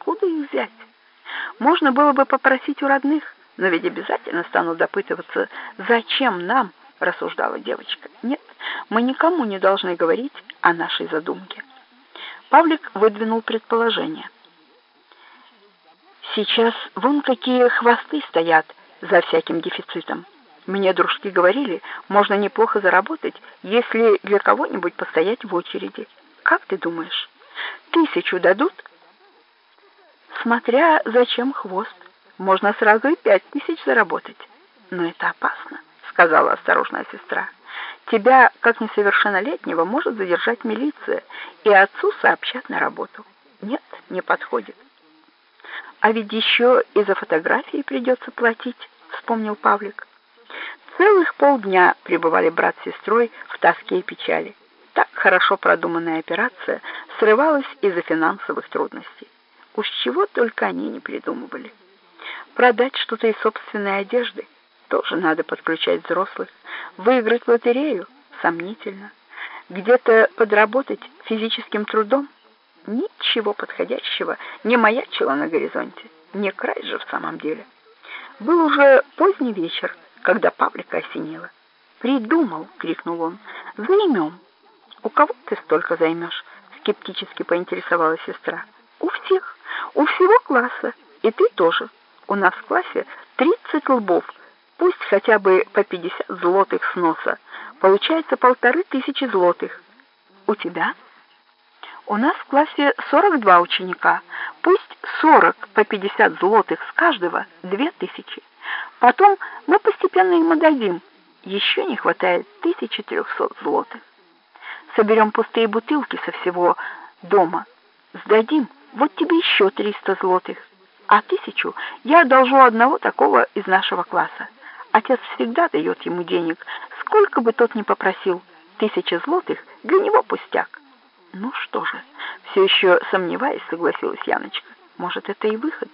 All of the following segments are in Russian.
откуда их взять? Можно было бы попросить у родных, но ведь обязательно станут допытываться, зачем нам, рассуждала девочка. Нет, мы никому не должны говорить о нашей задумке. Павлик выдвинул предположение. Сейчас вон какие хвосты стоят за всяким дефицитом. Мне дружки говорили, можно неплохо заработать, если для кого-нибудь постоять в очереди. Как ты думаешь, тысячу дадут? Смотря зачем хвост. Можно сразу и пять тысяч заработать. Но это опасно, сказала осторожная сестра. Тебя, как несовершеннолетнего, может задержать милиция, и отцу сообщат на работу. Нет, не подходит. А ведь еще и за фотографии придется платить, вспомнил Павлик. Целых полдня пребывали брат с сестрой в тоске и печали. Так хорошо продуманная операция срывалась из-за финансовых трудностей. Уж чего только они не придумывали. Продать что-то из собственной одежды тоже надо подключать взрослых. Выиграть лотерею сомнительно. Где-то подработать физическим трудом ничего подходящего не маячило на горизонте. Не край же в самом деле. Был уже поздний вечер, когда Павлика осенило. «Придумал!» — крикнул он. «Займем!» «У кого ты столько займешь?» — скептически поинтересовалась сестра. «У всех, у всего класса, и ты тоже. У нас в классе тридцать лбов, пусть хотя бы по пятьдесят злотых с носа. Получается полторы тысячи злотых. У тебя?» «У нас в классе сорок два ученика, пусть сорок по пятьдесят злотых с каждого, две тысячи. Потом мы постепенно им отдадим. Еще не хватает тысячи трехсот злотых. Соберем пустые бутылки со всего дома. Сдадим, вот тебе еще триста злотых. А тысячу я одолжу одного такого из нашего класса. Отец всегда дает ему денег, сколько бы тот ни попросил. Тысяча злотых для него пустяк. Ну что же, все еще сомневаясь, согласилась Яночка. Может, это и выход?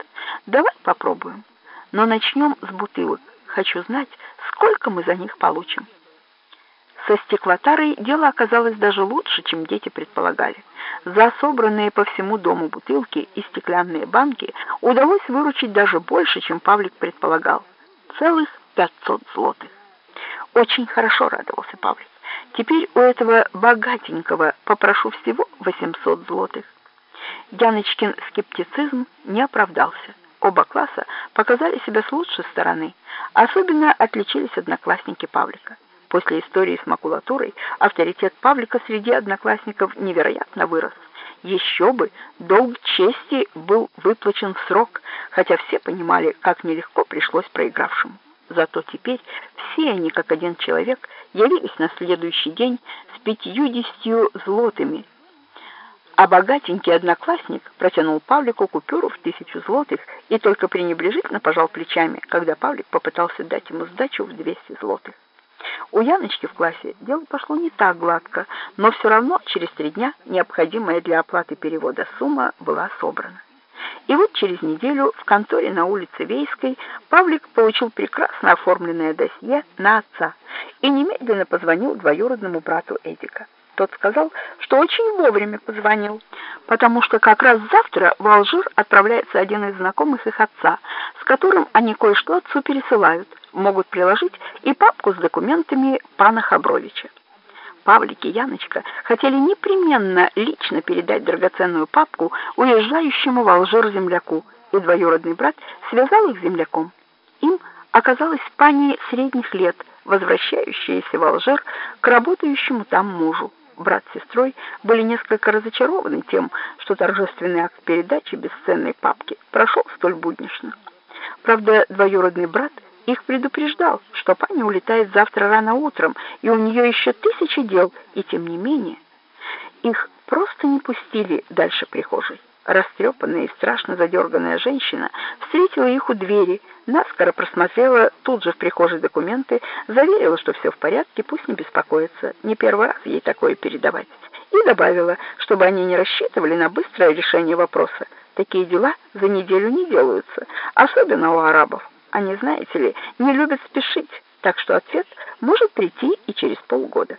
Давай попробуем. Но начнем с бутылок. Хочу знать, сколько мы за них получим. Со стеклотарой дело оказалось даже лучше, чем дети предполагали. За собранные по всему дому бутылки и стеклянные банки удалось выручить даже больше, чем Павлик предполагал. Целых 500 злотых. Очень хорошо радовался Павлик. Теперь у этого богатенького попрошу всего 800 злотых. Яночкин скептицизм не оправдался. Оба класса показали себя с лучшей стороны. Особенно отличились одноклассники Павлика. После истории с макулатурой авторитет Павлика среди одноклассников невероятно вырос. Еще бы, долг чести был выплачен в срок, хотя все понимали, как нелегко пришлось проигравшему. Зато теперь все они, как один человек, явились на следующий день с пятьюдесятью злотыми, а богатенький одноклассник протянул Павлику купюру в тысячу злотых и только пренебрежительно пожал плечами, когда Павлик попытался дать ему сдачу в двести злотых. У Яночки в классе дело пошло не так гладко, но все равно через три дня необходимая для оплаты перевода сумма была собрана. И вот через неделю в конторе на улице Вейской Павлик получил прекрасно оформленное досье на отца и немедленно позвонил двоюродному брату Эдика. Тот сказал, что очень вовремя позвонил, потому что как раз завтра в Алжир отправляется один из знакомых их отца, с которым они кое-что отцу пересылают, могут приложить и папку с документами пана Хабровича. Павлик и Яночка хотели непременно лично передать драгоценную папку уезжающему в Алжир земляку, и двоюродный брат связал их с земляком. Им оказалась пани средних лет, возвращающаяся в Алжир к работающему там мужу брат с сестрой были несколько разочарованы тем, что торжественный акт передачи бесценной папки прошел столь буднично. Правда, двоюродный брат их предупреждал, что пани улетает завтра рано утром, и у нее еще тысячи дел, и тем не менее их просто не пустили дальше прихожей. Растрепанная и страшно задерганная женщина встретила их у двери, наскоро просмотрела тут же в прихожей документы, заверила, что все в порядке, пусть не беспокоится, не первый раз ей такое передавать, и добавила, чтобы они не рассчитывали на быстрое решение вопроса. Такие дела за неделю не делаются, особенно у арабов. Они, знаете ли, не любят спешить, так что ответ может прийти и через полгода.